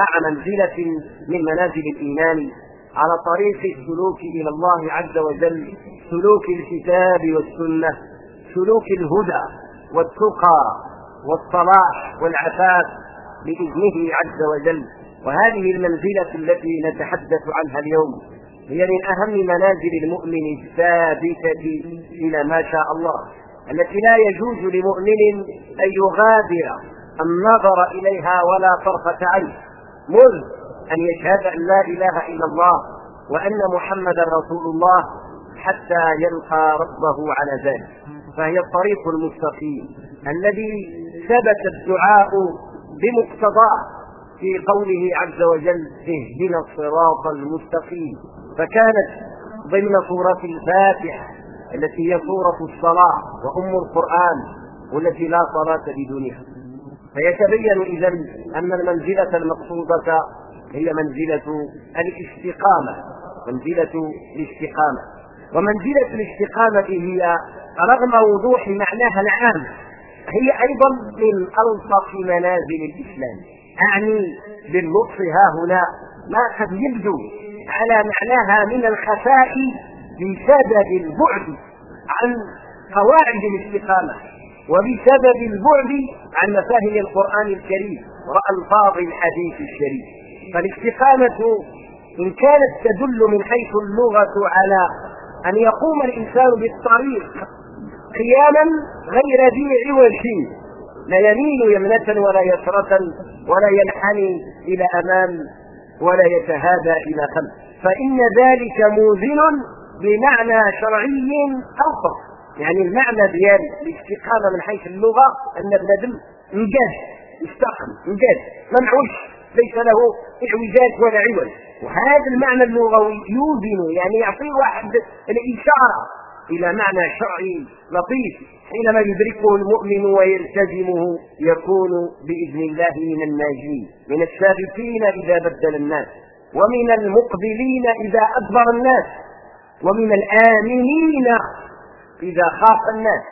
مع منزلة من منازل الإيمان على طريق السلوك إلى الله عز وجل سلوك الكتاب والسنة سلوك الهدى والتقى والصلاح والعفاف بإذنه عز وجل. وهذه المنزلة التي نتحدث عنها اليوم هي من أهم منازل المؤمن الثابتة إلى ما شاء الله التي لا يجوز لمؤمن أن يغادر النظر إليها ولا طرفة عين مذ أن يشهد أن لا إله إلا الله وأن محمدا رسول الله حتى يلقى ربه على ذلك. فهي الطريق المستقيم الذي ثبت الدعاء بمقتضاه في قوله عز وجل اهدنا الصراط المستقيم. فكانت ضمن سورة الفاتحة التي هي سورة الصلاة وأم القرآن والتي لا صلاة بدونها فيتبين إذا أن المنزلة المقصودة هي منزلة الاستقامة منزلة الاستقامة. ومنزلة الاستقامة هي رغم وضوح معناها العام هي أيضا من ألطف منازل الإسلام أعني باللطف ها هنا ما قد يبدو على معناها من الخفاء بسبب البعد عن قواعد الاستقامة. وبسبب البعد عن مفاهيم القرآن الكريم وألفاظ الحديث الشريف. فالاستقامة إن كانت تدل من حيث اللغة على أن يقوم الإنسان بالطريق قياما غير ذي عوج لا يميل يمنة ولا يسرة ولا ينحني إلى أمام ولا يتهادى إلى خلف. فإن ذلك موزن بمعنى شرعي أوسط يعني المعنى ديال الاستقامة من حيث اللغة أن بنادم إنجاز استقم إنجاز ما معوش ليس له اعوجاج ولا عوج. وهذا المعنى اللغوي يوزن يعني يعطي واحد الإشارة إلى معنى شرعي لطيف. حينما يدركه المؤمن ويلتزمه يكون بإذن الله من الناجين من السابقين إذا بدل الناس ومن المقبلين إذا أدبر الناس ومن الآمنين إذا خاف الناس.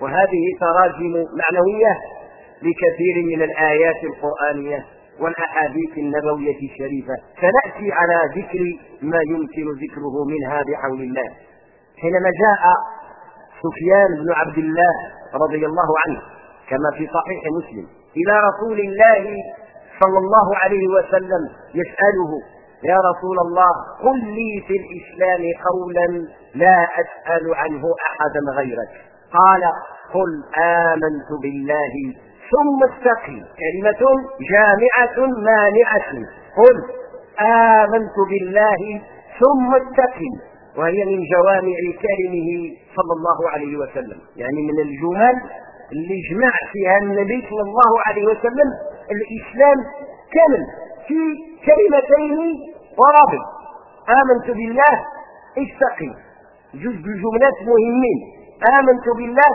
وهذه تراجم معنوية لكثير من الآيات القرآنية والأحاديث النبوية الشريفة. سنأتي على ذكر ما يمكن ذكره منها بحول الله. حينما جاء سفيان بن عبد الله رضي الله عنه كما في صحيح مسلم إلى رسول الله صلى الله عليه وسلم يسأله يا رسول الله قل لي في الإسلام قولا لا أسأل عنه أحدا غيرك. قال قل آمنت بالله ثم استقم كلمة جامعة مانعة. قل آمنت بالله ثم استقم وهي من جوامع كلمه صلى الله عليه وسلم. يعني من الجمل اللي جمع فيها النبي صلى الله عليه وسلم. الإسلام كامل في كلمتين ورابط آمنت بالله استقم جزء الجملات مهمين. آمنت بالله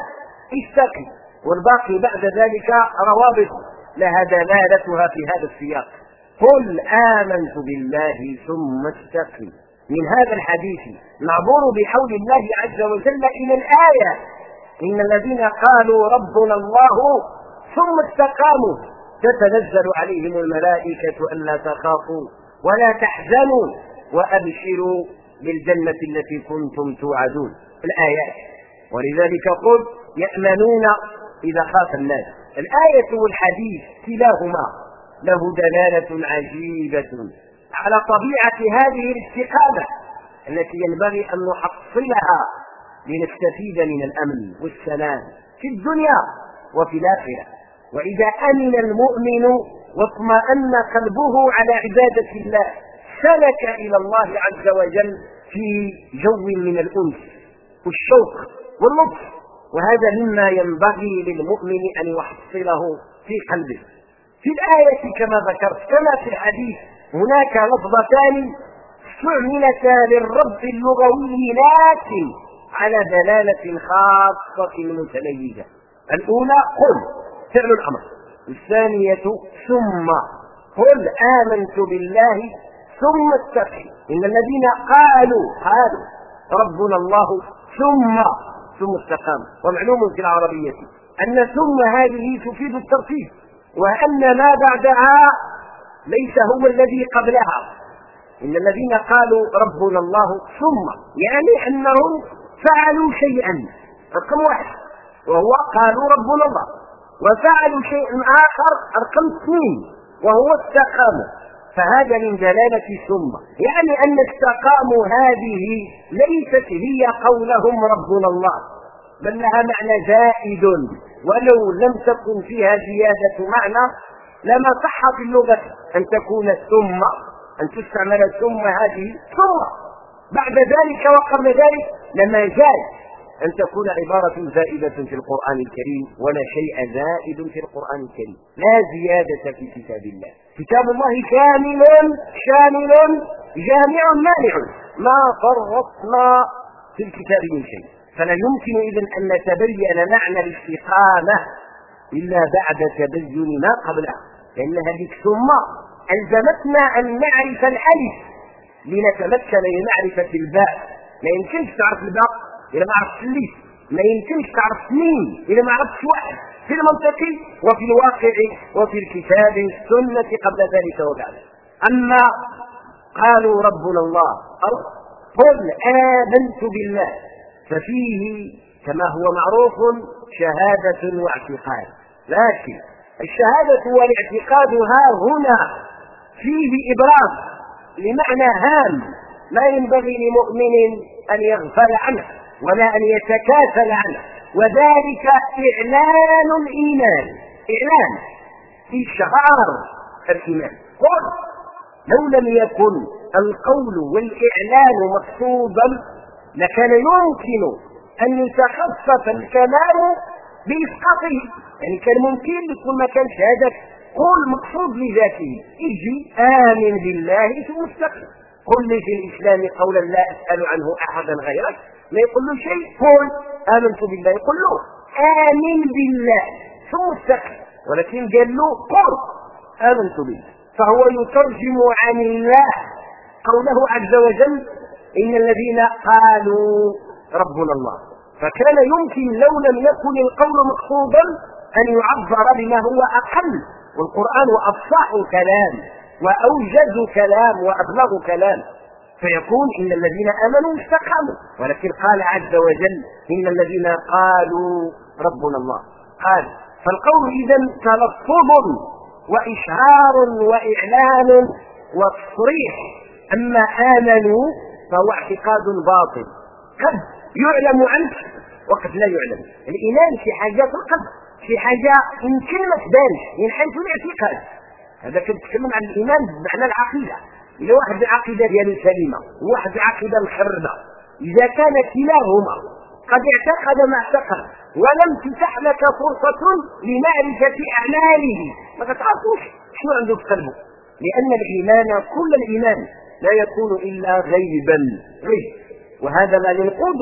استقم والباقي بعد ذلك روابط. لها دلالتها في هذا السياق. قل آمنت بالله ثم استقم من هذا الحديث نعبر بحول الله عز وجل إلى الآية. إن الذين قالوا ربنا الله ثم استقاموا. تتنزل عليهم الملائكة ألا تخافوا ولا تحزنوا وأبشروا بالجنة التي كنتم توعدون. الآيات. ولذلك قل يأمنون إذا خاف الناس. الآية والحديث كلاهما له دلالة عجيبة على طبيعة هذه الاستقامة التي ينبغي أن نحصلها لنستفيد من الأمن والسلام في الدنيا وفي الآخرة. وإذا أمن المؤمن واطمأن قلبه على عبادة الله سلك إلى الله عز وجل في جو من الأنس والشوق واللطف. وهذا مما ينبغي للمؤمن أن يحصله في قلبه. في الآية كما ذكرت كما في الحديث هناك لفظتان استعملتا للرب اللغوي لكن على دلالة خاصة متميزة. الأولى قل فعل الأمر. الثانية ثم قل آمنت بالله ثم استقم إن الذين قالوا قالوا ربنا الله ثم ثم استقام. ومعلوم في العربية أن ثم هذه تفيد الترتيب وأن ما بعدها ليس هو الذي قبلها. إن الذين قالوا ربنا الله ثم يعني أنهم فعلوا شيئا. رقم واحد وهو قالوا ربنا الله. وفعلوا شيء آخر رقم اثنين وهو استقاموا. فهذا من دلالة ثم يعني أن استقاموا هذه ليست هي قولهم ربنا الله بل لها معنى زائد. ولو لم تكن فيها زيادة معنى لما صح في اللغة أن تكون ثم أن تستعمل ثم هذه ثم بعد ذلك وقبل ذلك لما جاء أن تكون عبارة زائدة في القرآن الكريم ولا شيء زائد في القرآن الكريم. لا زيادة في كتاب الله. كتاب الله كامل شامل جامع مانع. ما فرطنا في الكتاب من شيء. فلا يمكن إذا أن نتبين معنى الاستقامة إلا بعد تبين ما قبلها. لأن هذه ثم ألزمتنا أن نعرف الألف. لنتمكن من معرفة الباء. ما يمكنش تعرف الباء إذا ما عرفتش الليف ما يمكنش تعرف مين إذا ما عرفتش واحد. في المنطق وفي الواقع وفي الكتاب السنة قبل ذلك وبعد. أما قالوا ربنا الله أو قل آمنت بالله ففيه كما هو معروف شهادة واعتقاد. لكن الشهادة والاعتقاد ها هنا فيه إبراز لمعنى هام. لا ينبغي لمؤمن أن يغفل عنه. ولا أن يتكاسل عنه. وذلك إعلان الإيمان. إعلان. في شعار الإيمان. قل. لو لم يكن القول والإعلان مقصودا لكان يمكن أن يتخصص الكلام بإسقاطه يعني كان ممكن يكون ما كانش هذا قول مقصود لذاته. أجي آمن بالله ثم استقم قل لي في الإسلام قولا لا أسأل عنه أحدا غيرك. ما يقول له شيء قل آمنت بالله يقول له. آمن بالله. ثم استقم ولكن قال له قل آمنت بالله. فهو يترجم عن الله قوله عز وجل إن الذين قالوا ربنا الله. فكان يمكن لو لم يكن القول مقصودا أن يعبر بما هو أقل. والقرآن أفصح كلام وأوجز كلام وأبلغ كلام. فيكون إن الذين آمنوا استقاموا ولكن قال عز وجل إن الذين قالوا ربنا الله. قال فالقول إذا تلفظ وإشعار وإعلان وتصريح أما آمنوا فهو اعتقاد باطل. قد يعلم عنك وقد لا يعلم. الإيمان في حاجة القلب في حاجة يمكن ما تبانش من حيث الاعتقاد. هذا كنتكلم عن الإيمان بمعنى العقيدة. إذا واحد العقيدة ديالو سليمة وواحد العقيدة مخربة إذا كان كلاهما قد اعتقد ما اعتقد ولم تتح لك فرصة لمعرفة أعماله ما تعرفوش شنو عنده في قلبه لأن الإيمان كل الإيمان لا يكون إلا غيبا غيب. وهذا ما ينقض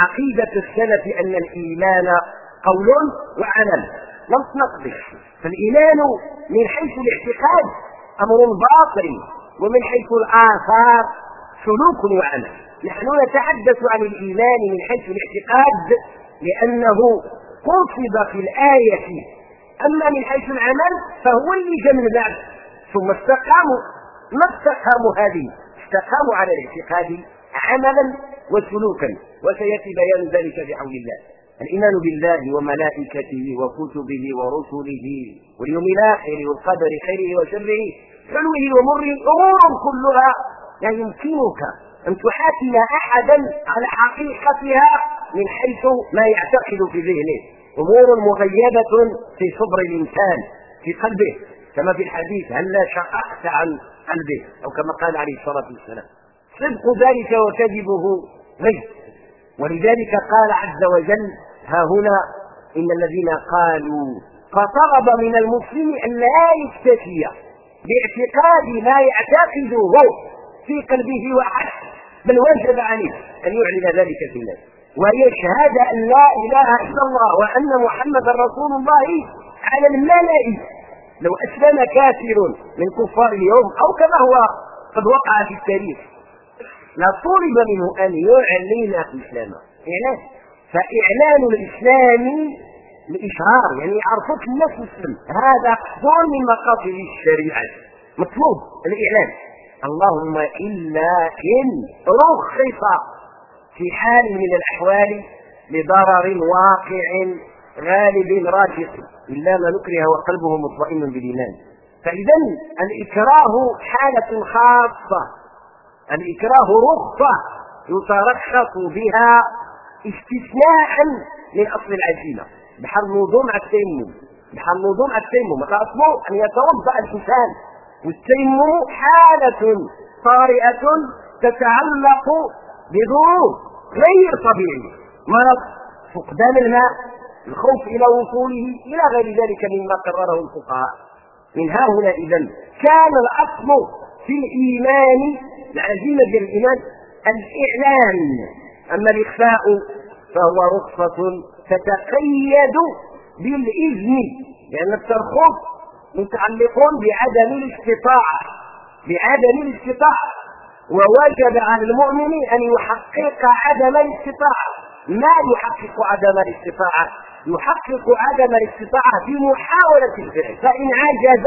عقيدة السلف أن الإيمان قول وعمل. لم تنقض. فالإيمان من حيث الاعتقاد أمر باطل. ومن حيث الآثار سلوك وعمل نحن نتحدث عن الإيمان من حيث الاعتقاد لأنه قصد في الآية أما من حيث العمل فهو اللي جاء من بعد ثم استقاموا. ما استقاموا هذه؟ استقاموا على الاعتقاد عملا وسلوكا. وسيأتي بيان ذلك بحول الله. الإيمان بالله وملائكته وكتبه ورسله واليوم الآخر والقدر خيره وشره حلوة ومره امور كلها. لا يمكنك أن تحاكم أحدا على حقيقتها من حيث ما يعتقد في ذهنه. أمور مغيبة في صدر الإنسان في قلبه كما في الحديث هلا شققت عن قلبه؟ أو كما قال عليه الصلاة والسلام صدق ذلك وكذبه. غيب ولذلك قال عز وجل ها هنا إن الذين قالوا فطلب من المسلم أن لا يكتفي باعتقاد ما يعتقده في قلبه وحسب بل وجب عليه أن يعلن ذلك في الناس. ويشهد أن لا إله إلا الله وأن محمدا رسول الله على الملأ. لو أسلم كافر من كفار اليوم أو كما هو قد وقع في التاريخ لطلب منه أن يعلن اسلامه اعلان فإعلان الإسلام الاشهار يعني يعرفوك الناس مسلم هذا قصد من مقاصد الشريعة. مطلوب الاعلان اللهم إلا إن رخص في حال من الأحوال لضرر واقع غالب راجح. إلا ما نكره وقلبه مطمئن بالإيمان. فإذا الإكراه حالة خاصة. الإكراه رخصة يترخص بها استثناء من أصل العزيمة. بحال الوضوء مع التيمم. بحال الوضوء مع التيمم. اصله أن يتوضأ الإنسان. والتيمم حالة طارئة تتعلق بظروف غير طبيعية. مرض فقدان الماء الخوف إلى وصوله إلى غير ذلك مما قرره الفقهاء. من ها هنا اذا كان الأصل في الإيمان العزيمة ديال الايمان الإعلان. أما الإخفاء فهو رخصة تتقيد بالإذن لأن الترخص متعلق بعدم الاستطاعة بعدم الاستطاعة. ووجب على المؤمن أن يحقق عدم الاستطاعة. ما يحقق عدم الاستطاعة؟ يحقق عدم الاستطاعة بمحاولة الفعل. فإن عجز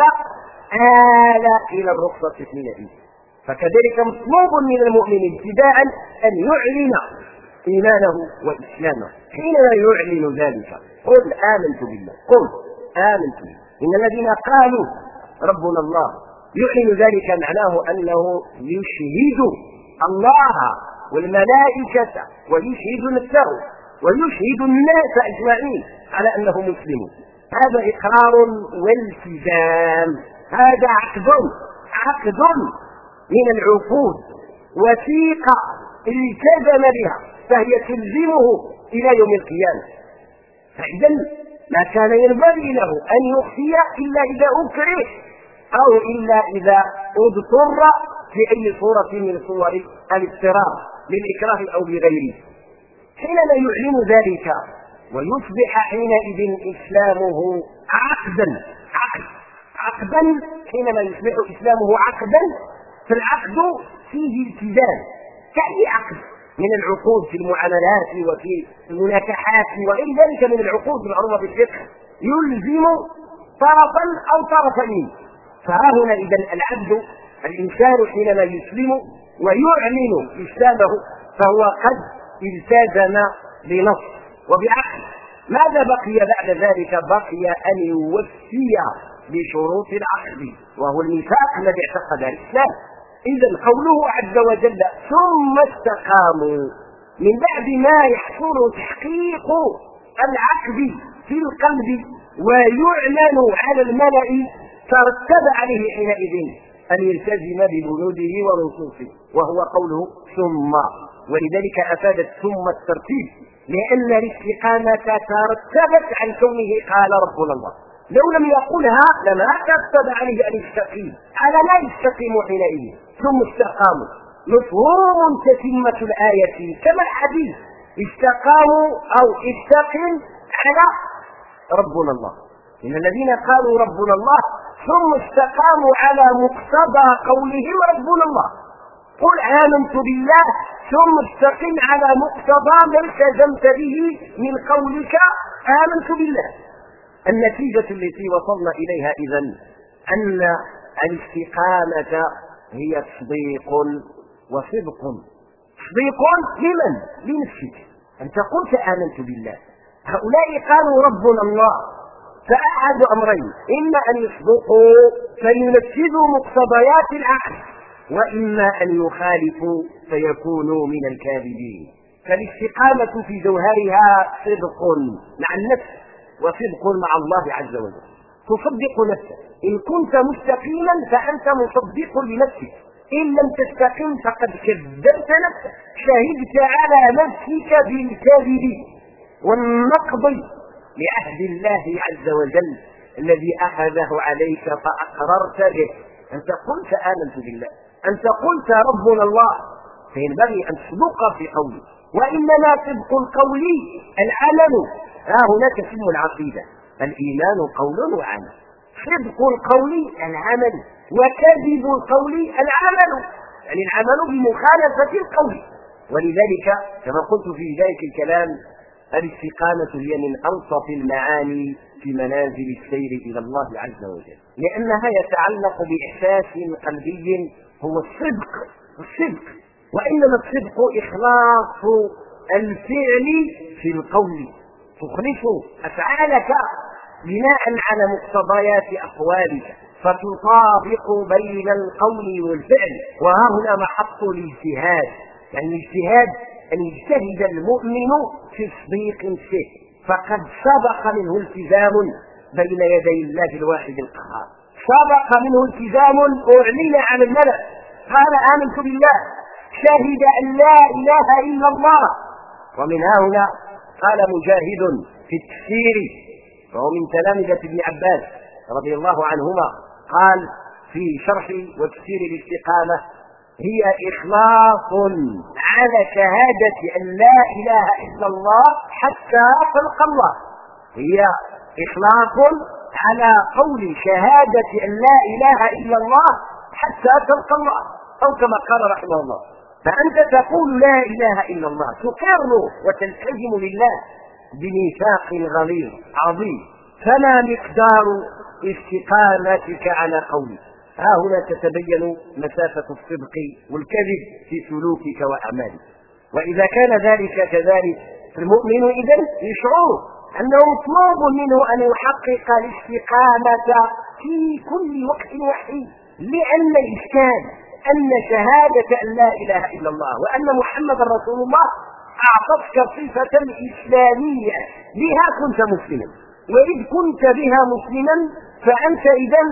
آل إلى الرخصة حينئذ فكذلك مطلوب من المؤمن ابتداء أن يعلن إيمانه وإسلامه. حينما يعلن ذلك قل آمنت بالله. قل آمنت بالله. إن الذين قالوا ربنا الله يعلن ذلك معناه أنه يشهد الله والملائكة ويشهد نفسه ويشهد الناس أجمعين على أنه مسلم. هذا إقرار والتزام. هذا عقد عقد من العقود. وثيقة. التزم بها فهي تلزمه إلى يوم القيامة. فإذا ما كان ينبغي له أن يخفي إلا إذا اكره أو إلا إذا اضطر في اي صورة من صور الاضطرار للإكراه أو بغيره حينما يعلن ذلك ويصبح حينئذ إسلامه عقدا عقد عقدا حينما يصبح إسلامه عقدا فالعقد فيه التزام. كأي عقد من العقود في المعاملات وفي المناكحات وغير ذلك من العقود المعروفه في الفقه يلزم طرفا أو طرفين. فها هنا إذا العبد الإنسان حينما يسلم ويعلن إسلامه فهو قد التزم بنص وبعقد ماذا بقي بعد ذلك؟ بقي أن يوفي بشروط العقد وهو الميثاق الذي اعتقد الإسلام. اذا قوله عز وجل ثم استقاموا. من بعد ما يحصل تحقيق العقد في القلب ويعلن على الملأ ترتب عليه حينئذ أن يلتزم ببنوده ونصوصه وهو قوله ثم. ولذلك أفادت ثم الترتيب لأن الاستقامة ترتبت عن كونه قال ربنا الله. لو لم يقلها لما ترتب عليه أن يستقيم على لا يستقيم حينئذ. ثم استقاموا مفهوم تتمة الآية كما الحديث. استقاموا أو استقم على ربنا الله. إن الذين قالوا ربنا الله ثم استقاموا على مقتضى قولهم ربنا الله. قل آمنت بالله ثم استقم على مقتضى ما التزمت به من قولك آمنت بالله. النتيجة التي وصلنا إليها إذا أن الاستقامة هي تصديق وصدق. تصديق لمن؟ لنفسك. أنت قلت آمنت بالله. هؤلاء قالوا ربنا الله. فأحد أمرين. إما أن يصدقوا فينفذوا مقتضيات العقل وإما أن يخالفوا فيكونوا من الكاذبين. فالاستقامة في جوهرها صدق مع النفس وصدق مع الله عز وجل. تصدق نفسك. إن كنت مستقيما فأنت مصدق لنفسك. إن لم تستقم فقد كذبت نفسك. شهدت على نفسك بالكذب والنقض لعهد الله عز وجل الذي أخذه عليك فأقررت به. أنت قلت آمنت بالله. أنت قلت ربنا الله. فينبغي أن تصدق في قولك وإنما صدق القول العمل ها هنا تتم العقيدة. الإيمان قول وعمل. صدق القول العمل وكذب القول العمل. يعني العمل بمخالفة القول. ولذلك كما قلت في بداية الكلام الاستقامة هي من ألطف المعاني في منازل السير إلى الله عز وجل. لأنها يتعلق بإحساس قلبي هو الصدق الصدق. وإنما الصدق إخلاص الفعل في القول. تخلص أفعالك. بناء على مقتضيات أقوالك فتطابق بين القول والفعل. وها هنا محط الاجتهاد. يعني الاجتهاد أن يجتهد المؤمن في صديق فيه فقد سبق منه التزام بين يدي الله الواحد القهار. سبق منه التزام أعلن على الملأ. قال آمنت بالله. شهد أن لا إله إلا الله. ومن هنا قال مجاهد في التفسير وهو من تلامذة ابن عباس رضي الله عنهما قال في شرح وتفسير الاستقامة هي إخلاص على شهادة أن لا إله إلا الله حتى تلقى الله. هي إخلاص على قول شهادة أن لا إله إلا الله حتى تلقى الله أو كما قال رحمه الله. فأنت تقول لا إله إلا الله تقر وتلتزم لله. بميثاق غليظ عظيم فما مقدار استقامتك على قولك ها هنا تتبين مسافة الصدق والكذب في سلوكك وأعمالك. وإذا كان ذلك كذلك المؤمن إذا يشعر أنه مطلوب منه أن يحقق الاستقامة في كل وقت وحيد لأن الإشكال أن شهادة أن لا إله إلا الله وأن محمد رسول الله أعطتك صفة إسلامية بها كنت مسلما. وإذ كنت بها مسلما فأنت إذا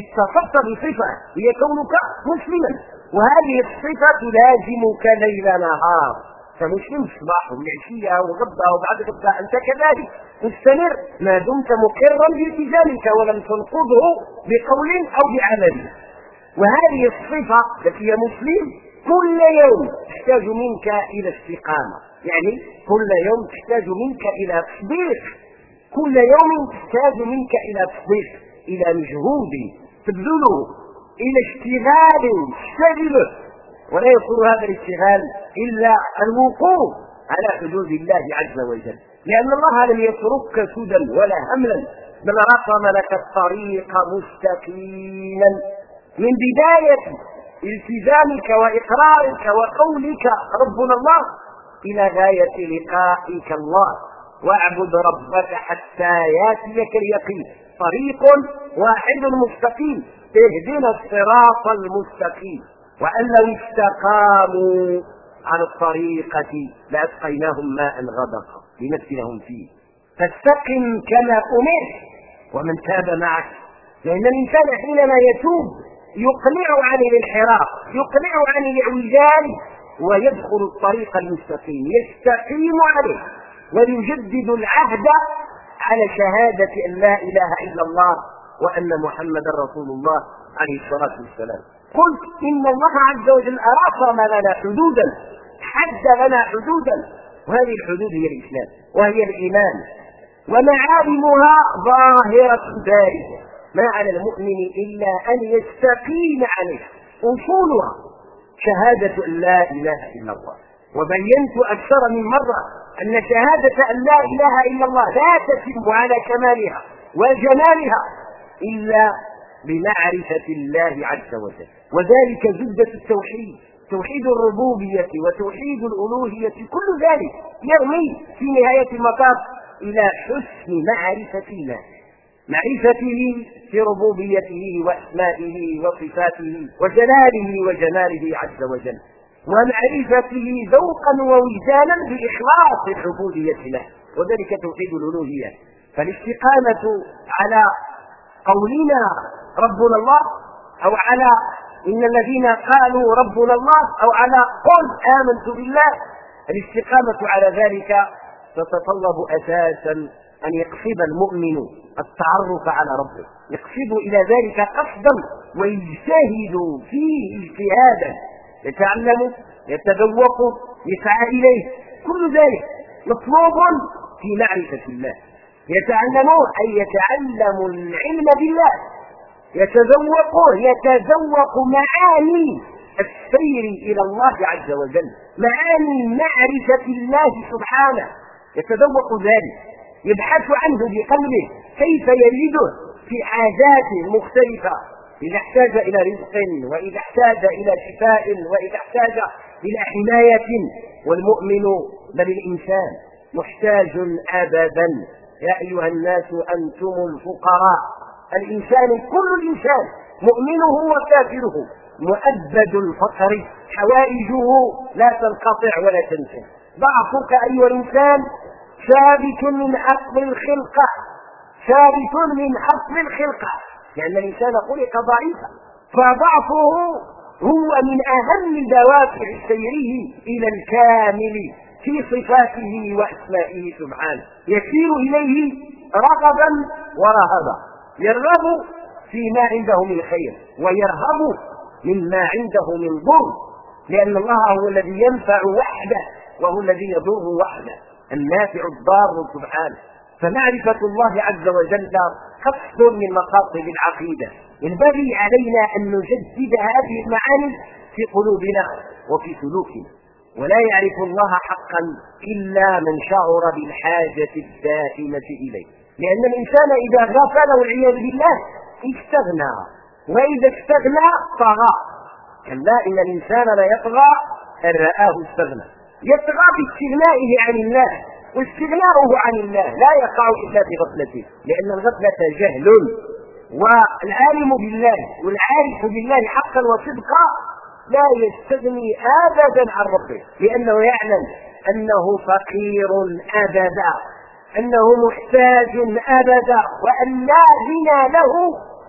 اتصفت بصفة هي كونك مسلما. وهذه الصفة تلازمك ليل نهار. فمسلم الصباح والعشية وغدا وبعد غدا أنت كذلك. مستمر. ما دمت مقرا بالتزامك ولم تنقضه بقول أو بعمل. وهذه الصفة التي هي مسلم كل يوم تحتاج منك إلى استقامة. يعني كل يوم تحتاج منك إلى تصديق كل يوم تحتاج منك إلى تصديق إلى مجهود. تبذله إلى اشتغال تشتغله ولا يكون هذا الاشتغال إلا الوقوف على حدود الله عز وجل. لأن الله لم يتركك سدى ولا هملا بل رسم لك الطريق مستقيما. من بداية التزامك وإقرارك وقولك ربنا الله إلى غاية لقائك الله. واعبد ربك حتى ياتيك اليقين. طريق واحد مستقيم. اهدنا الصراط المستقيم. وأن لو استقاموا على الطريقة لأسقيناهم ماء غدقا لنفتنهم فيه. فاستقم كما أمرت. ومن تاب معك. لأن الإنسان حينما يتوب يقلع عن الانحراف يقلع عن الاعوجاج ويدخل الطريق المستقيم يستقيم عليه ويجدد العهد على شهادة أن لا إله إلا الله وأن محمدا رسول الله عليه الصلاة والسلام. قلت إن الله عز وجل أرسم لنا حدودا حد لنا حدودا. وهذه الحدود هي الإسلام وهي الإيمان ومعالمها ظاهرة بارزة ما على المؤمن إلا أن يستقيم عليه. أصولها شهادة أن لا إله إلا الله. وبينت أكثر من مرة أن شهادة أن لا إله إلا الله لا تتم على كمالها وجمالها إلا بمعرفة الله عز وجل. وذلك زبدة التوحيد توحيد الربوبية وتوحيد الألوهية كل ذلك يرمي في نهاية المطاف إلى حسن معرفة الله. معرفته في ربوبيته وأسمائه وصفاته وجلاله وجماله عز وجل. ومعرفته ذوقا ووجدانا بإخلاص العبودية له. وذلك توحيد الألوهية. فالاستقامة على قولنا ربنا الله أو على إن الذين قالوا ربنا الله أو على قل آمنت بالله الاستقامة على ذلك تتطلب أساسا أن يقصد المؤمن التعرف على ربه. يقصد إلى ذلك قصدا ويجتهد فيه اجتهادا يتعلم يتذوق يسعى إليه. كل ذلك مطلوب في معرفة الله. يتعلم أي يتعلم العلم بالله. يتذوق يتذوق معاني السير إلى الله عز وجل. معاني معرفة الله سبحانه. يتذوق ذلك. يبحث عنه بقلبه كيف يجده في حاجات مختلفة. إذا احتاج إلى رزق وإذا احتاج إلى شفاء وإذا احتاج إلى حماية والمؤمن بل الإنسان محتاج أبدا. يا أيها الناس أنتم الفقراء. الإنسان كل الإنسان مؤمنه وكافره مؤبد الفقر. حوائجه لا تنقطع ولا تنتهي ضعفك أيها الإنسان ثابت من حق الخلقة. ثابت من حق الخلقة. لأن الإنسان خلق ضعيفا. فضعفه هو من أهم دوافع سيره إلى الكامل في صفاته وأسمائه سبحانه. يسير إليه رغبا ورهبا. يرغب فيما عنده من خير ويرهب مما عنده من ضر. لأن الله هو الذي ينفع وحده وهو الذي يضر وحده. النافع الضار سبحانه. فمعرفة الله عز وجل قصد من مقاصد العقيدة. ينبغي علينا أن نجدد هذه المعاني في قلوبنا وفي سلوكنا. ولا يعرف الله حقا إلا من شعر بالحاجة الدائمة إليه. لأن الإنسان إذا غفل والعياذ بالله استغنى. وإذا استغنى طغى. كلا إن الإنسان لا يطغى أن رآه استغنى. يطغى باستغنائه عن الله واستغناؤه عن الله لا يقع إلا بغفلته لأن الغفلة جهل والعالم بالله والعارف بالله حقا وصدقا لا يستغني أبدا عن ربه لأنه يعلم أنه فقير أبدا أنه محتاج أبدا وأن لا غنى له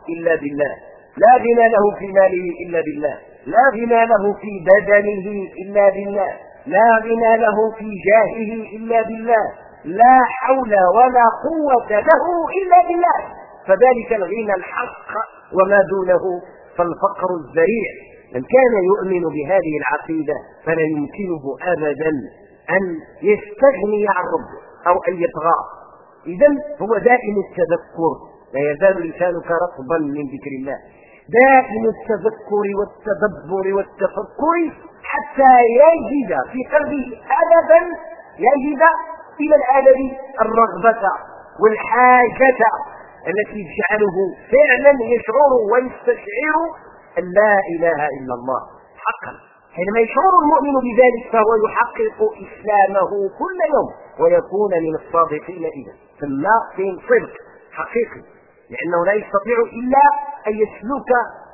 إلا بالله لا غنى له في ماله إلا بالله لا غنى له في بدنه إلا بالله. لا غنى له في جاهه إلا بالله لا حول ولا قوة له إلا بالله. فذلك الغنى الحق وما دونه فالفقر الذريع. من كان يؤمن بهذه العقيدة فلا يمكنه أبدا أن يستغني عن ربه أو أن يطغى. إذا هو دائم التذكر لا يزال لسانك رطبا من ذكر الله. دائم التذكر والتدبر والتفكر حتى يجد في قلبه أبدا يجد إلى الأدب الرغبة والحاجة التي تجعله فعلا يشعر ويستشعر أن لا إله إلا الله حقا. حينما يشعر المؤمن بذلك فهو يحقق إسلامه كل يوم ويكون من الصادقين إذا ثم في صدق حقيقي لأنه لا يستطيع إلا أن يسلك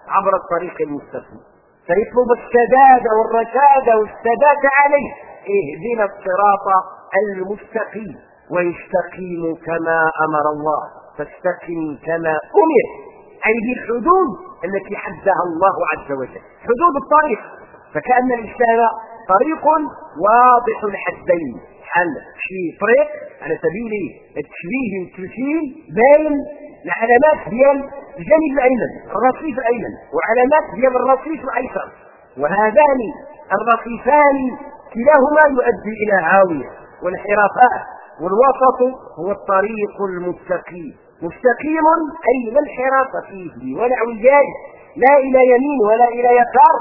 عبر الطريق المستقيم. فيطلب السداد والرشاد والثبات عليه. اهدنا الصراط المستقيم ويستقيم كما أمر الله. فاستقم كما أمر. أي بالحدود التي حدها الله عز وجل. حدود الطريق. فكأن الإسلام طريق واضح الحدين. حل شي طريق؟ على سبيل التشبيه والتمثيل بين العلامات ديال الجانب الأيمن الرصيف الأيمن وعلامات ديال الرصيف الأيسر. وهذان الرصيفان كلاهما يؤدي إلى هاويه والانحرافات والوسط هو الطريق المستقيم. مستقيم أي لا انحراف فيه ولا اعوجاج لا إلى يمين ولا إلى يسار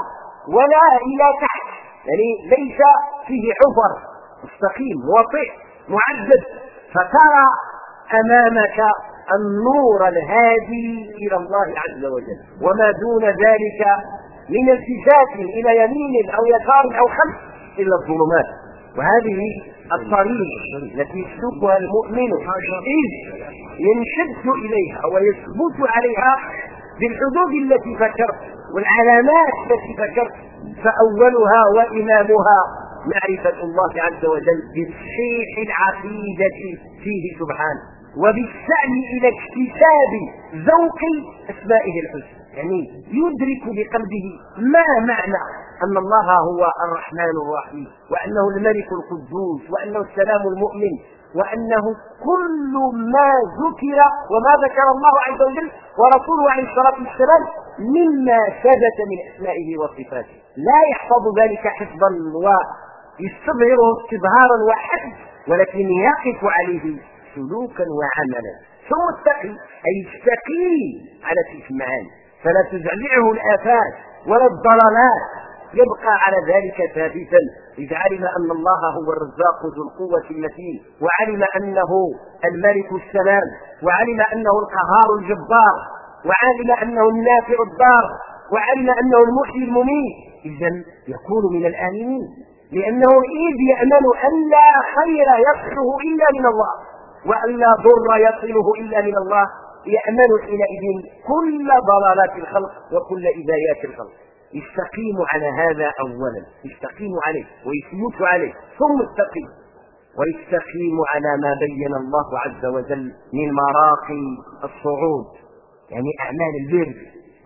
ولا إلى تحت. يعني ليس فيه حفر مستقيم وطئ معدد فترى أمامك النور الهادي إلى الله عز وجل. وما دون ذلك من التفات إلى يمين أو يسار أو خلف إلا الظلمات. وهذه الطريق التي يسلكها المؤمن إذ ينشد إليها ويثبت عليها بالحدود التي ذكرت والعلامات التي ذكرت فأولها وإمامها معرفة الله عز وجل بتصحيح العقيدة فيه سبحانه. وبالسعي إلى اكتساب ذوق أسمائه الحسنى. يعني يدرك بقلبه ما معنى أن الله هو الرحمن الرحيم وأنه الملك القدوس وأنه السلام المؤمن وأنه كل ما ذكر وما ذكر الله عز وجل ورسوله عليه الصلاة والسلام مما ثبت من أسمائه وصفاته. لا يحفظ ذلك حفظا ويستظهره استظهارا وحفظ ولكن يقف عليه سلوكا وعملا. ثم التقي أي استقيم على تلك المعاني فلا تزعزعه الآفات ولا الضلالات. يبقى على ذلك ثابتا. إذا علم أن الله هو الرزاق ذو القوة المتين. وعلم أنه الملك السلام. وعلم أنه القهار الجبار. وعلم أنه النافع الدار وعلم أنه المحيي المميت. إذا يكون من الآمنين. لأنه إذ يأمن أن لا خير يصله إلا من الله. وأن لا ضر يصله إلا من الله يأمن حينئذ كل ضلالات الخلق وكل إذايات الخلق. يستقيم على هذا أولا يستقيم عليه ويثبت عليه ثم استقيم ويستقيم على ما بين الله عز وجل من مراقي الصعود يعني أعمال البر.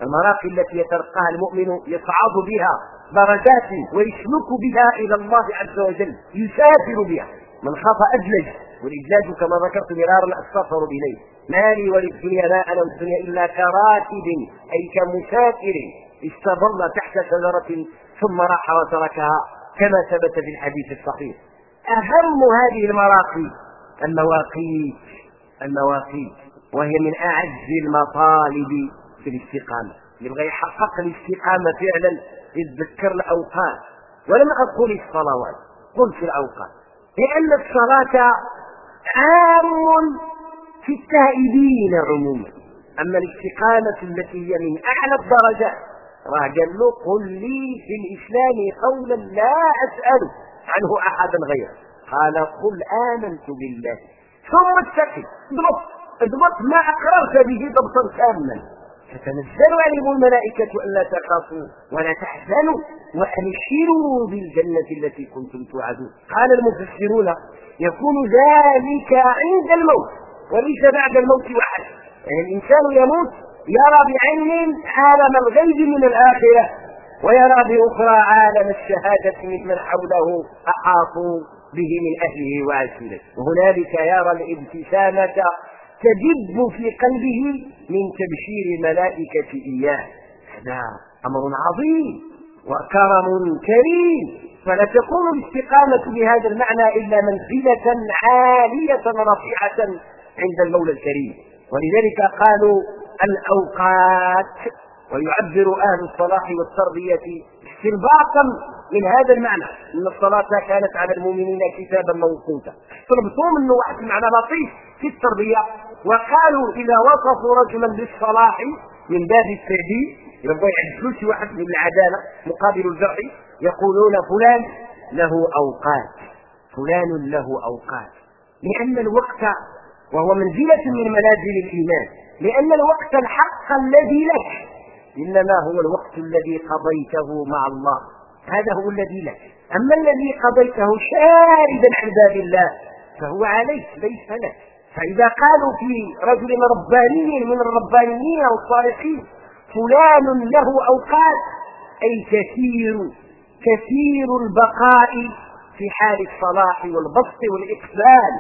المراقي التي يترقاها المؤمن يصعد بها درجات ويسلك بها إلى الله عز وجل يسافر بها. من خاف أدلج والإدلاج كما ذكرت مرارا السفر إليه. ما لي وللدنيا لا أنا الدنيا إلا كراكب أي كمسافر استظل تحت شجرة ثم راح وتركها كما ثبت في الحديث الصحيح. أهم هذه المراقي المواقيت المواقيت وهي من أعز المطالب في الاستقامة. يبغى يحقق الاستقامة فعلا يتذكر الأوقات. ولم أقل الصلوات قل في الأوقات. لأن الصلاة عام في التائبين عموما. أما الاستقامة التي هي من أعلى الدرجات راه قال له قل لي في الإسلام قولا لا أسأل عنه أحدا غيره. قال قل آمنت بالله. ثم اتقي اضبط. اضبط ما أقررت به ضبطا كاملا تتنزل عليهم الملائكة ألا تخافوا ولا تحزنوا وأبشروا بالجنة التي كنتم توعدون. قال المفسرون يكون ذلك عند الموت وليس بعد الموت وحد يعني الإنسان يموت يرى بعين عالم الغيب من الآخرة ويرى بأخرى عالم الشهادة ممن حوله أحاطوا به من أهله وعشيرته وهنالك يرى الابتسامة تجب في قلبه من تبشير الملائكة إياه. هذا أمر عظيم وكرم كريم. فلا تكون الاستقامة بهذا المعنى إلا منزلة عالية رفيعة عند المولى الكريم. ولذلك قالوا الأوقات ويعبر أهل الصلاح والتربية استنباطا من هذا المعنى إن الصلاة كانت على المؤمنين كتابا موقوتا. طلبتم إنه واحد المعنى لطيف في التربية وقالوا إذا وصفوا رجلا بالصلاح من باب التهديد يبغوا يعدلوا شي واحد من العدالة مقابل الجرح يقولون فلان له أوقات فلان له أوقات. لأن الوقت وهو منزلة من منازل الإيمان. لأن الوقت الحق الذي لك إنما هو الوقت الذي قضيته مع الله. هذا هو الذي لك. أما الذي قضيته شاردا عن باب الله فهو عليك ليس لك. فإذا قالوا في رجل رباني من الربانيين أو الصالحين فلان له أوقات أي كثير كثير البقاء في حال الصلاح والبسط والإقبال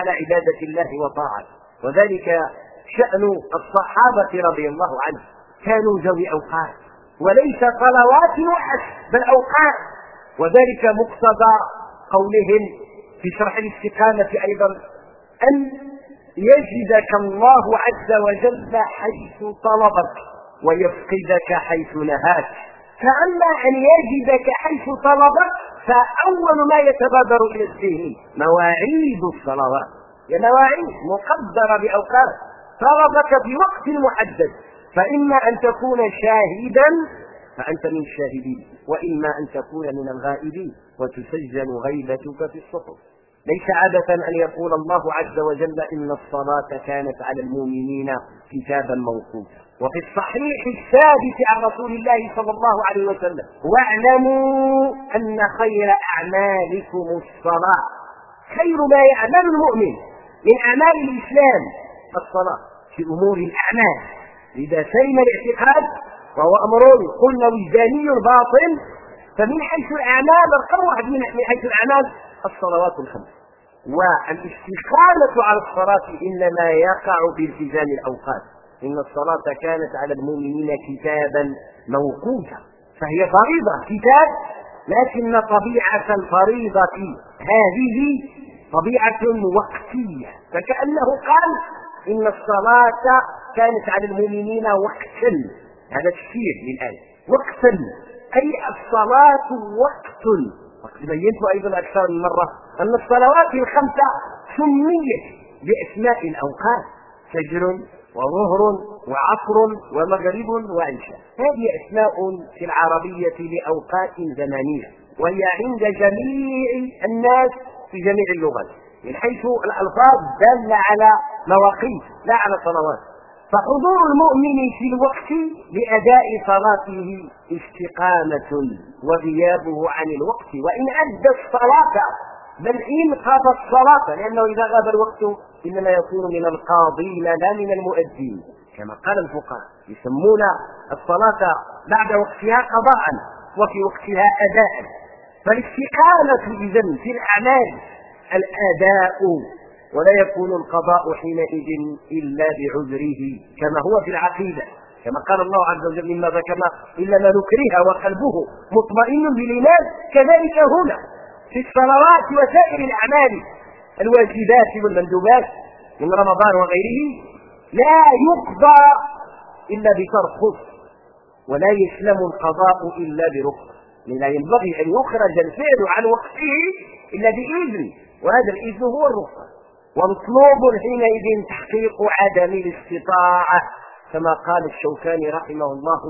على عبادة الله وطاعته. وذلك شأن الصحابة رضي الله عنهم. كانوا ذوي أوقات. وليس صلوات وحسب بل أوقات. وذلك مقتضى قولهم في شرح الاستقامة أيضا أن يجدك الله عز وجل حيث طلبك ويفقدك حيث نهاك. فأما أن يجدك حيث طلبك فأول ما يتبادر إلى الذهن مواعيد الصلوات. هي مواعيد مقدرة بأوقات. طلبك في وقت محدد. فإما أن تكون شاهدا فأنت من الشاهدين. وإما أن تكون من الغائبين. وتسجل غيبتك في الصحف ليس عادة أن يقول الله عز وجل إن الصلاة كانت على المؤمنين كتابا موقوتا وفي الصحيح الثابت عن رسول الله صلى الله عليه وسلم واعلموا أن خير أعمالكم الصلاة. خير ما يعمل المؤمن من أعمال الإسلام الصلاة في أمور الأعمال. إذا سلم الاعتقاد وهو أمر قلنا وجداني باطن فمن حيث الأعمال رقم واحد من حيث الأعمال الصلوات الخمس. والاستقامة على الصلاة إنما يقع بالتزام الأوقات. إن الصلاة كانت على المؤمنين كتابا موقوتا فهي فريضة كتاب لكن طبيعة الفريضة هذه طبيعة وقتية. فكأنه قال إن الصلاة كانت على المؤمنين وقتا. هذا تفسير للآية وقتا. أي الصلاة وقت. وقد بينت أيضا أكثر من مرة أن الصلوات الخمسة سميت بأسماء الأوقات. فجر وظهر وعصر ومغرب وعشاء. هذه أسماء في العربية لأوقات زمانية وهي عند جميع الناس في جميع اللغات. من حيث الألفاظ دالة على مواقيت لا على صلوات. فحضور المؤمن في الوقت لأداء صلاته استقامة وغيابه عن الوقت وإن أدى الصلاة بل إن قضى الصلاة لأنه إذا غاب الوقت إنما يكون من القاضين لا من المؤدين كما قال الفقهاء يسمون الصلاة بعد وقتها قضاء وفي وقتها أداء. فالاستقامة إذا في الأعمال الأداء ولا يكون القضاء حينئذ إلا بعذره كما هو في العقيدة. كما قال الله عز وجل مما ذكرنا إلا ما نكره وقلبه مطمئن بالإيمان كذلك هنا في الصلوات وسائر الأعمال الواجبات والمندوبات من رمضان وغيره لا يقضى إلا بترخص ولا يسلم القضاء إلا برخصة لا ينبغي أن يخرج الفعل عن وقته إلا بإذن وهذا الإذن هو الرخصة ومطلوب حينئذ تحقيق عدم الاستطاعة كما قال الشوكاني رحمه الله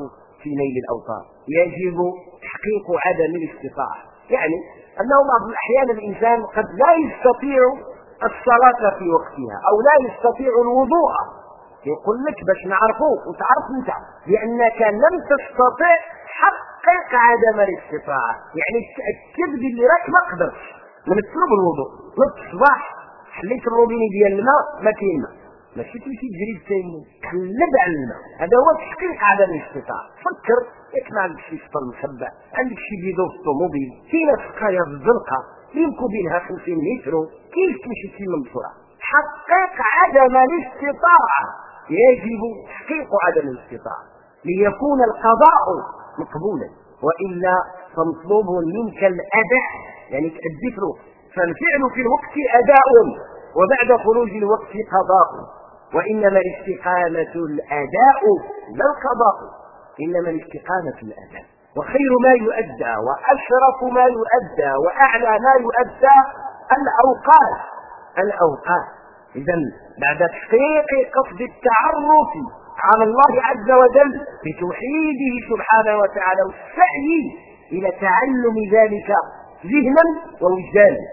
في نيل الأوطار. يجب تحقيق عدم الاستطاعة. يعني أنه بعض الأحيان الإنسان قد لا يستطيع الصلاة في وقتها أو لا يستطيع الوضوء. يقول لك باش نعرفوه وتعرف أنت لأنك لم تستطع حقق عدم الاستطاعة. يعني تأكد باللي راك ما قدرتش. من الترب الوضوء نص الصباح حليت الروبيني ديال الماء ما كاين ماء. ماشي تمشي تجري التيمم قلب على الماء. هذا هو تحقيق عدم الاستطاعة. فكر ياك ما عندك شي سطر مخبع عندك شي بيدو في الطوموبيل كاينة سقايه الزنقة يمكن بينها 50 متر كيف تمشي تيمم بسرعة؟ حقق عدم الاستطاعة. يجب تحقيق عدم الاستطاعة. ليكون القضاء مقبولا. وإلا فمطلوب منك الأداء. يعني تادي في الوقت فالفعل في الوقت أداء وبعد خروج الوقت قضاء. وإنما الاستقامة الأداء لا القضاء إنما الاستقامة الأداء. وخير ما يؤدى وأشرف ما يؤدى وأعلى ما يؤدى الأوقات الأوقات. إذا بعد تحقيق قصد التعرف على الله عز وجل بتوحيده سبحانه وتعالى والسعي إلى تعلم ذلك ذهنا ووجدانا.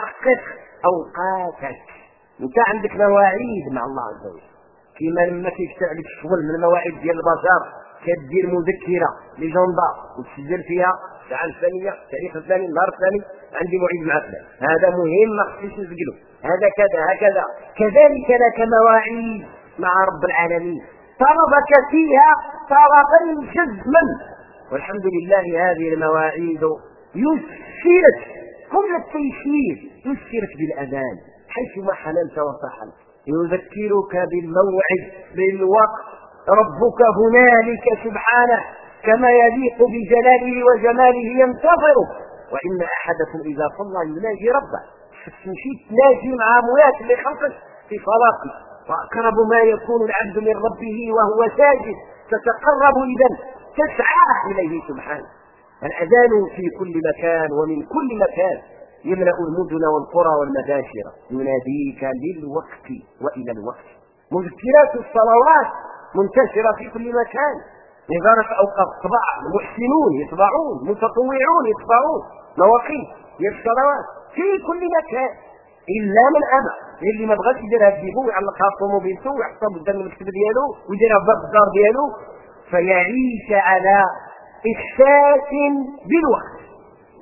حقق أوقاتك. أنت عندك مواعيد مع الله عز وجل. كما لما كيفتح لك الشغل من المواعيد ديال البشر كدير مذكرة لجندا وتسجل فيها الساعة الفلانيه التاريخ الفلاني النهار الفلاني عندي موعد مع فلان هذا مهم ما خصنيش نسجله هذا كذا هكذا. كذلك لك مواعيد مع رب العالمين. طلبك فيها طلبا جزما. والحمد لله هذه المواعيد يسرت كل التيسير يسرك بالأذان حيثما حللت وصحلت يذكرك بالموعد بالوقت. ربك هنالك سبحانه كما يليق بجلاله وجماله ينتظرك وإن أحدكم إذا صلى يناجي ربه. تمشي تناجي مع مولاك اللي في صلاتك وأقرب ما يكون العبد من ربه وهو ساجد. تتقرب إذا تسعى إليه سبحانه. الأذان في كل مكان ومن كل مكان. يملأ المدن والقرى والمباشر يناديك للوقت وإلى الوقت. مذكرات الصلوات منتشرة في كل مكان. وزارة طبع المحسنون يطبعون. متطوعون يطبعون. مواقيت. الصلوات في كل مكان. إلا من أبى. اللي ما بغاش يديرها في جيبو يعلقها في طوموبيلته ويحطها قدام المكتب ديالو ويديرها في باب الدار ديالو. فيعيش على إحساس بالوقت.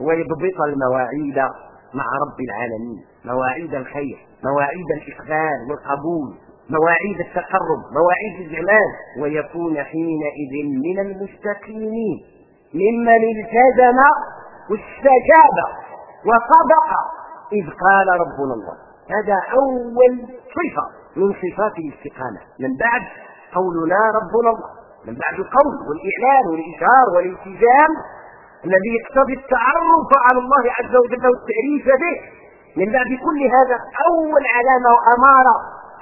ويضبط المواعيد مع رب العالمين. مواعيد الخير مواعيد الإقبال والقبول مواعيد التقرب مواعيد الجمال. ويكون حينئذ من المستقيمين ممن التزم واستجاب وصدق. إذ قال ربنا الله هذا أول صفة من صفات الاستقامة. من بعد قولنا ربنا الله. من بعد القول والإعلان والإشهار والالتزام الذي يقتضي التعرف على الله عز وجل والتعريف به. من بعد كل هذا أول علامة وأمارة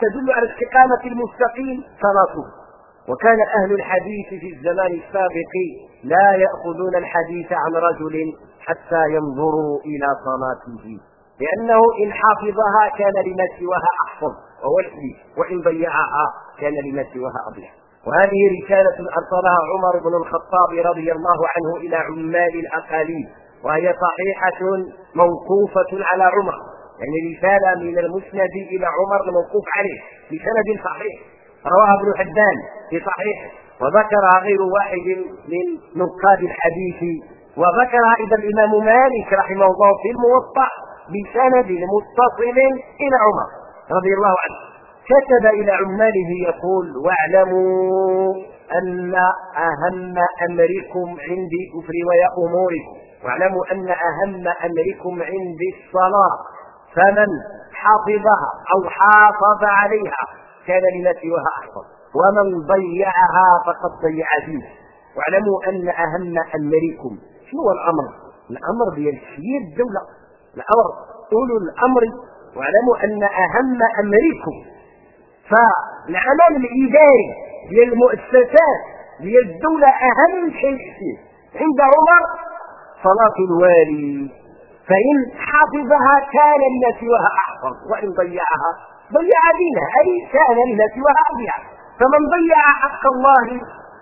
تدل على استقامة المستقيم صلاته وكان أهل الحديث في الزمان السابق لا يأخذون الحديث عن رجل حتى ينظروا إلى صلاته. لأنه إن حافظها كان لما سواها أحفظ وهو الحديث وإن ضيعها كان لما سواها أضيع. وهذه رسالة أرسلها عمر بن الخطاب رضي الله عنه إلى عمال الأقاليم وهي صحيحة موقوفة على عمر يعني رسالة من المسند إلى عمر الموقوف عليه بسند صحيح. رواها ابن حبان في صحيحه وذكرها غير واحد من نقاد الحديث وذكرها أيضا الإمام مالك رحمه الله في الموطأ بسند متصل إلى عمر رضي الله عنه. كتب إلى عماله يقول واعلموا أن أهم أمركم عندي كفري ويا أموركم. واعلموا أن أهم أمركم عندي الصلاة. فمن حفظها أو حافظ عليها كان لما سواها أحفظ. ومن ضيعها فقد ضيع دينه واعلموا أن أهم أمركم شنو هو الأمر. الأمر ديال تسيير الدولة. الأمر اولو الأمر. واعلموا أن أهم أمركم فالعمل المؤسسات ديال الدولة أهم شيء. فيه عند عمر صلاة الوالي فإن حفظها كان لما سواها أحفظ وإن ضيعها ضيع دينه أي كان لما سواها أضيع. فمن ضيع حق الله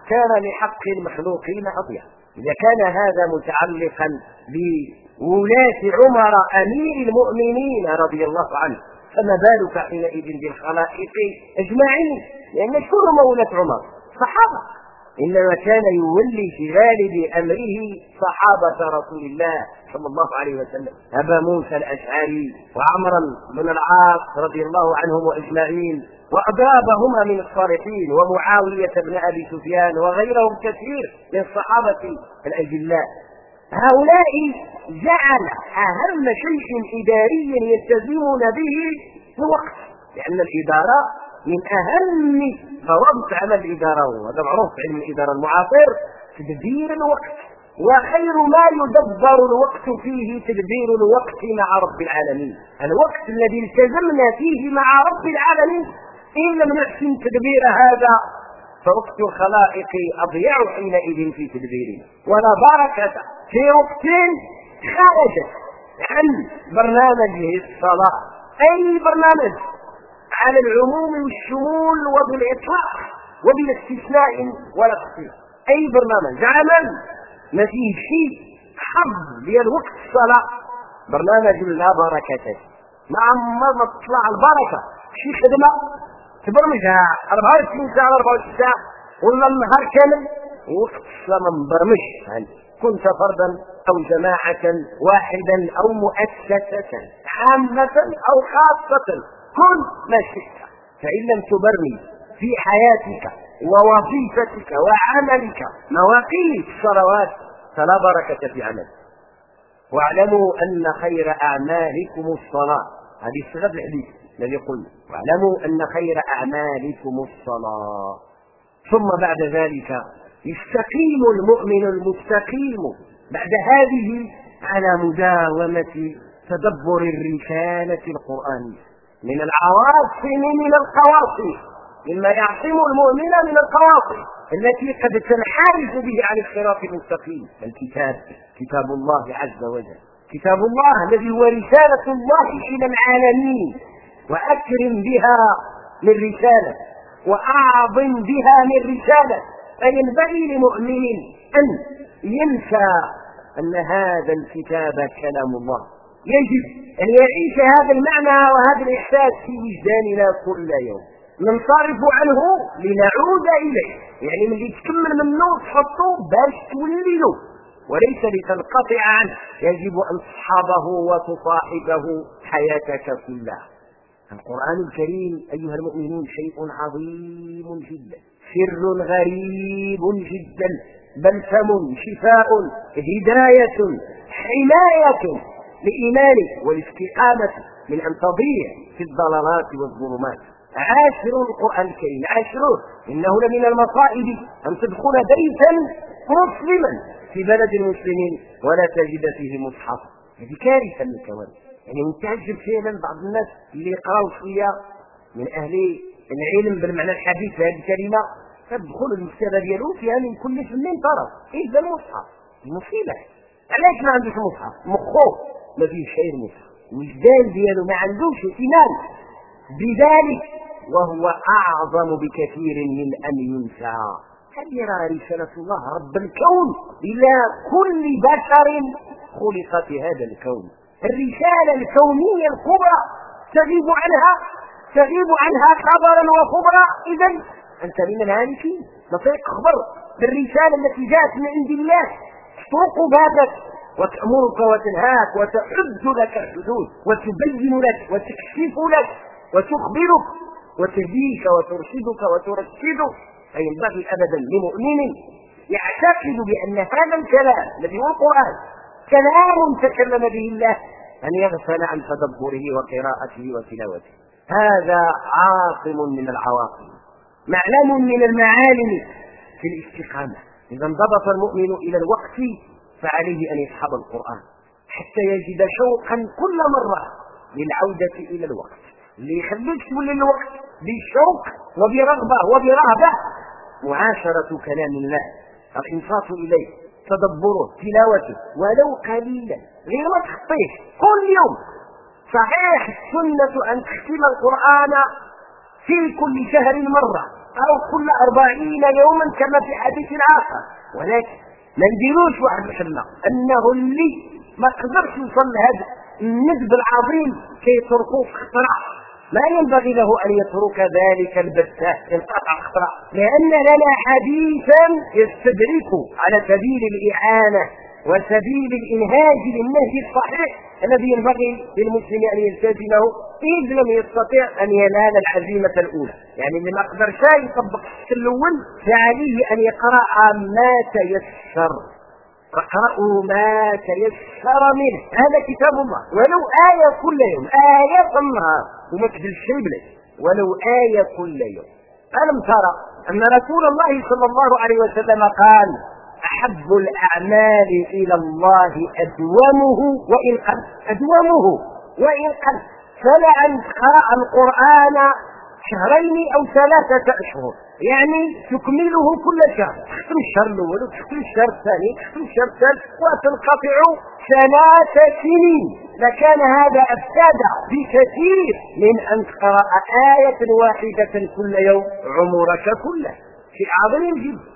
كان لحق المخلوقين أضيع. إذا كان هذا متعلقا بولاة عمر أمير المؤمنين رضي الله عنه. فما بالك حينئذ بالخلائق أجمعين لأن شكر مولى عمر. صحابة. إنما كان يولي في غالب أمره صحابة رسول الله صلى الله عليه وسلم. أبا موسى الأشعري وعمرا بن العاص رضي الله عنهم أجمعين وأضرابهما من الصالحين ومعاوية بن أبي سفيان وغيرهم كثير من الصحابة الأجلاء. هؤلاء جعل أهم شيء إداري يلتزمون به الوقت لأن الإدارة من أهم ضوابط عمل الإدارة وهذا معروف علم الإدارة المعاصر تدبير الوقت وخير ما يدبر الوقت فيه تدبير الوقت مع رب العالمين. الوقت الذي التزمنا فيه مع رب العالمين إن لم نحسن تدبير هذا فوقت الخلائق أضيع حينئذ في تدبيره ولا بركة في وقت خرجت عن برنامج الصلاة. أي برنامج؟ على العموم والشمول وبالإطلاق وبلا استثناء ولا تخصيص أي برنامج؟ عمل ما فيه شيء حظ ديال وقت الصلاة. برنامج لا بركة. فيه مع ما تطلع البركة. شي خدمة. تبرمجها 24 ساعه 24 ساعه ولا النهار كامل وقت ما مبرمج يعني كنت فردا أو جماعة واحدا أو مؤسسة عامة أو خاصة. كن ما شئت فإن لم تبرمج في حياتك ووظيفتك وعملك مواقيت الصلوات فلا بركة في عملك واعلموا أن خير أعمالكم الصلاة. هذه صيغه الحديث الذي قلنا. واعلموا أن خير أعمالكم الصلاة. ثم بعد ذلك يستقيم المؤمن المستقيم بعد هذه على مداومة تدبر الرسالة القرآنية. من العواصم من القواصم مما يعصم المؤمن من القواصم التي قد تنحرف به عن الصراط المستقيم. الكتاب كتاب الله عز وجل. كتاب الله الذي هو رسالة الله إلى العالمين. وأكرم بها من رسالة وأعظم بها من رسالة فينبغي لمؤمن أن ينسى أن هذا الكتاب كلام الله. يجب أن يعيش هذا المعنى وهذا الإحساس في وجداننا كل يوم. ننصرف عنه لنعود إليه. يعني من تكمل منه تحطه باش تولي له وليس لتنقطع عنه. يجب أن تصحبه وتصاحبه حياتك كلها. القرآن الكريم أيها المؤمنون شيء عظيم جدا سر غريب جدا بلسم شفاء هداية حماية لإيمانك والاستقامة من أن تضيع في الضلالات والظلمات. عاشروا القرآن الكريم عاشروه إنه لمن المصائب أن تدخل بيتا مسلما في بلد المسلمين ولا تجد فيه مصحف. هذه كارثة من الكوارث. يعني متعجب فعلا بعض الناس اللي يقراوا شوية من أهل العلم بالمعنى الحديث هذه الكلمة تدخل المكتبة ديالو فيها من كل فن طرف إلا المصحف. المصيبه علاش ما عندوش مصحف؟ مخو. ما فيش غير مصحف. الوجدان ديالو ما عندوش اهتمام بذلك وهو أعظم بكثير من أن ينسى. هذه راه رسالة الله رب الكون. إلى كل بشر خلق في هذا الكون. الرسالة الكونيه الكبرى تغيب عنها تغيب عنها خبرا وخبرا. اذا أنت من الهالكين نطيق خبر بالرسالة التي جاءت من عند الله. تطرق بابك وتأمرك وتنهاك وتحد لك الحدود وتبين لك وتكشف لك وتخبرك وتهديك وترشدك وترشدك. فينبغي ابدا لمؤمن يعتقد بأن هذا الكلام الذي هو القرآن كلام تكلم به الله. أن يغفل عن تدبره وقراءته وتلاوته. هذا عاصم من العواقب معلم من المعالم في الاستقامة. إذا انضبط المؤمن إلى الوقت فعليه أن يصحب القرآن. حتى يجد شوقا كل مرة للعودة إلى الوقت. اللي يخليك تولي الوقت بالشوق وبرغبة وبرهبة. معاشرة كلام الله. الانصات إليه. تدبره تلاوته ولو قليلا. غير ما تخطيه كل يوم. صحيح السنة أن تختم القرآن في كل شهر مرة أو كل أربعين يوما كما في حديث آخر. ولكن ما نديروش واحد الحلة أنه اللي ما قدرش يوصل لهذا الندب العظيم كيتركوه في اختراع. ما ينبغي له أن يترك ذلك البتة انقطع اختراع لأن لنا حديثا يستدرك على سبيل الإعانة وسبيل الإنهاج للنهج الصحيح. الذي ينبغي للمسلم أن يلتزمه إذ لم يستطع أن ينال العزيمة الأولى. يعني اللي ما قدر شيء يطبق الشكل الأول فعليه أن يقرأ ما تيسر. فاقرأوا ما تيسر منه. هذا كتاب الله. ولو آية كل يوم آية في النهار وما تجلس شيء ولو آية كل يوم. ألم ترى أن رسول الله صلى الله عليه وسلم قال أحب الأعمال إلى الله أدومه وإن قل أدومه وإن قل فلأن قرأ القرآن شهرين أو ثلاثة أشهر. يعني تكمله كل شهر. تختم الشهر الأول وتختم الشهر الثاني تختم الشهر الثالث وتنقطع ثلاث سنين. لكان هذا أفسد بكثير من أن تقرأ آية واحدة كل يوم عمرك كله. شيء عظيم جدا.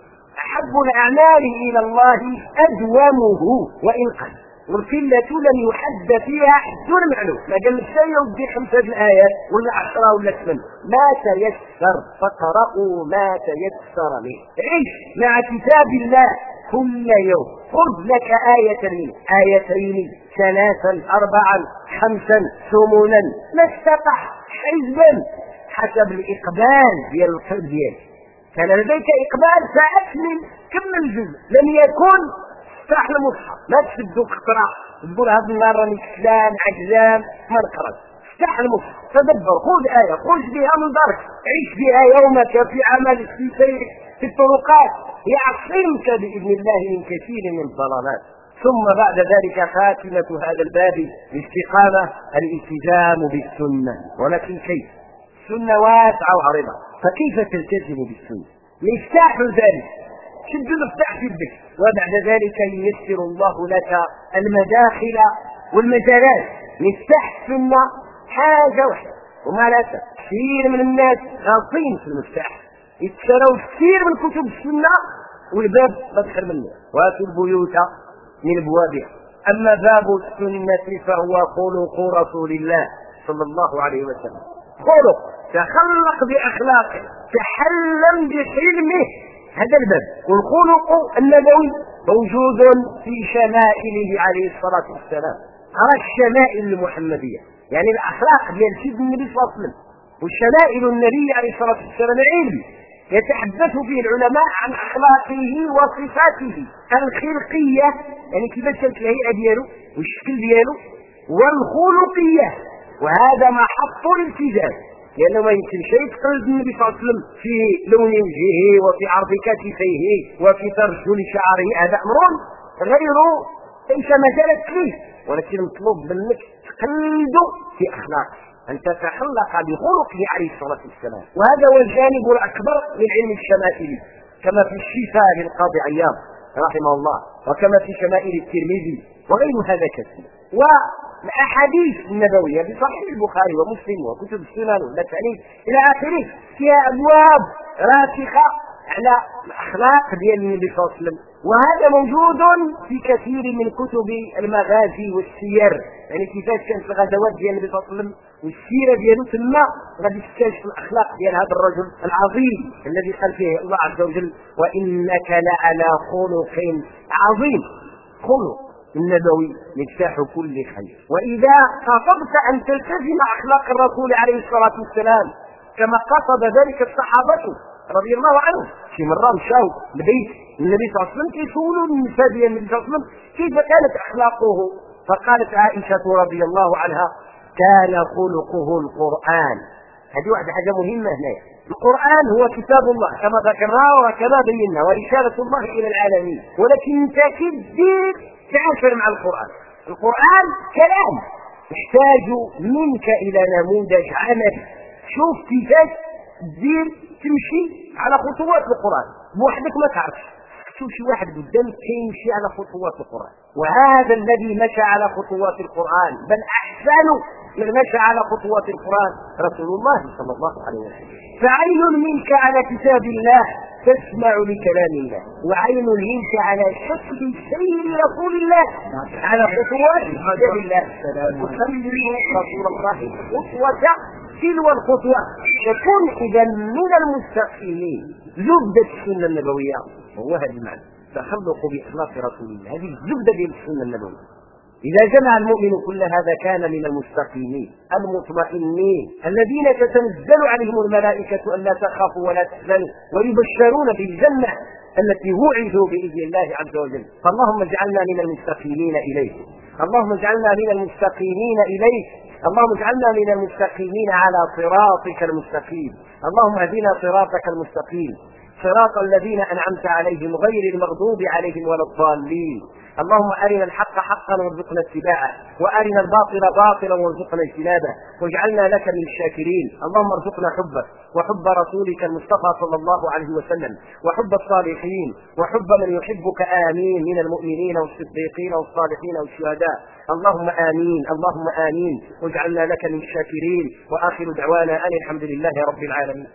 أحب الأعمال إلى الله أدومه وإن قل والقلة لم يحد فيها حد معلوم. ما قال لك شيء ودي خمسة الآيات ولا عشرة ولا ثمان. ما تيسر فقرأوا ما تيسر منه عيش مع كتاب الله كل يوم. خذ لك آية منه آيتين ثلاثا أربعا خمسا ثمنا. ما استطع حزبا حسب الإقبال ديال القلب ديالك كان لديك إقبال فأكمل كمل الجزء لم يكن افتح المصحف ما تشدو اختراع تقول هذه المرة كسلان عجزان ما نقرأ افتح المصحف تدبر خذ آية خذ بها من دارك عيش بها يومك في عمل في سيرك في الطرقات. يعصمك بإذن الله من كثير من الضلالات. ثم بعد ذلك خاتمة هذا الباب الاستقامة الالتزام بالسنة. ولكن كيف؟ السنة واسعة وعريضة. فكيف تلتزم بالسنة؟ مفتاح ذلك. شد المفتاح في يدك وبعد ذلك ييسر الله لك المداخل والمجالات. مفتاح السنة حاجة واحدة. وما لا كثير من الناس غاصين في المفتاح. يتشروا كثير من كتب السنة والباب مدخل منه. وآتوا البيوت من أبوابها. أما باب السنة فهو خلق رسول الله صلى الله عليه وسلم. خلق تخلق بأخلاقه تحلم بحلمه. هذا الباب. والخلق النبوي موجود في شمائله عليه الصلاة والسلام. ترى الشمائل المحمدية. يعني الأخلاق ديال سيدنا النبي صلى الله عليه وسلم والشمائل النبي عليه الصلاة والسلام علم يتحدث فيه العلماء عن أخلاقه وصفاته الخلقية. يعني كيفاش كانت الهيئة ديالو والشكل ديالو والخلقية. وهذا محط الالتزام. لأنه ما يمكن شيء تقلد النبي صلى الله عليه وسلم في لون وجهه وفي عرض كتفيه وفي ترجل شعره هذا أمر غير ليس مجال فيه ولكن مطلوب منك تقلد في اخلاقه أن تتخلق بخلقه عليه الصلاة والسلام. وهذا هو الجانب الأكبر من علم الشمائل. كما في الشفاء للقاضي عياض رحمه الله. وكما في شمائل الترمذي. وغير هذا كثير. والأحاديث النبوية بصحيح البخاري ومسلم وكتب السنن والمسانيد إلى آخره فيها أبواب راسخة على الأخلاق ديال النبي صلى الله عليه وسلم وهذا موجود في كثير من كتب المغازي والسير. يعني كيفاش كانت الغزوات ديال النبي صلى الله عليه وسلم والسيرة ديالو ثم غادي تكتشف الأخلاق ديال هذا الرجل العظيم الذي قال فيه الله عز وجل وإنك لعلى خلق عظيم. خلق. النبوي مفتاح كل خير. وإذا قصدت أن تلتزم أخلاق الرسول عليه الصلاة والسلام كما قصد ذلك الصحابة رضي الله عنهم شي مرة مشاو لبيت النبي صلى الله عليه وسلم كيسولوا النساء ديال النبي صلى الله عليه وسلم كيف كانت أخلاقه؟ فقالت عائشة رضي الله عنها كان خلقه القرآن. هذه واحدة حاجة مهمة هنا القرآن هو كتاب الله كما ذكرنا وكما بينا ورسالة الله إلى العالمين. ولكن كدير تعاشر مع القرآن. القرآن كلام. يحتاج منك إلى نموذج عمل. شوف كيفاش تدير تمشي على خطوات القرآن. بوحدك ما تعرفش. شوف شي واحد قدامك كيمشي على خطوات القرآن. وهذا الذي مشى على خطوات القرآن. بل أحسن من مشى على خطوات القرآن رسول الله صلى الله عليه وسلم. فعين منك على كتاب الله. تسمع لكلام الله وعين منك على شكل سير رسول الله على خطوات كتاب الله. تسمي رسول الله خطوة تلو الخطوة تكون إذا من المستقيمين. زبدة السنة النبوية وهو هذا المعنى تخلق بإخلاق رسول الله. هذه الزبدة ديال السنة النبوية. إذا جمع المؤمن كل هذا كان من المستقيمين المطمئنين الذين تتنزل عليهم الملائكة ألا تخافوا ولا تحزنوا ويبشرون بالجنة التي وعدوا بإذن الله عز وجل. فاللهم اجعلنا من المستقيمين إليه اللهم اجعلنا من المستقيمين إليه اللهم اجعلنا من المستقيمين على صراطك المستقيم. اللهم اهدنا صراطك المستقيم. صراط الذين أنعمت عليهم غير المغضوب عليهم ولا الضالين. اللهم أرنا الحق حقا وارزقنا اتباعه وأرنا الباطل باطلا وارزقنا اجتنابه واجعلنا لك من الشاكرين. اللهم ارزقنا حبك وحب رسولك المصطفى صلى الله عليه وسلم وحب الصالحين وحب من يحبك. آمين. من المؤمنين والصديقين والصالحين والشهداء. اللهم آمين. اللهم آمين. واجعلنا لك من الشاكرين. وآخر دعوانا أن الحمد لله رب العالمين.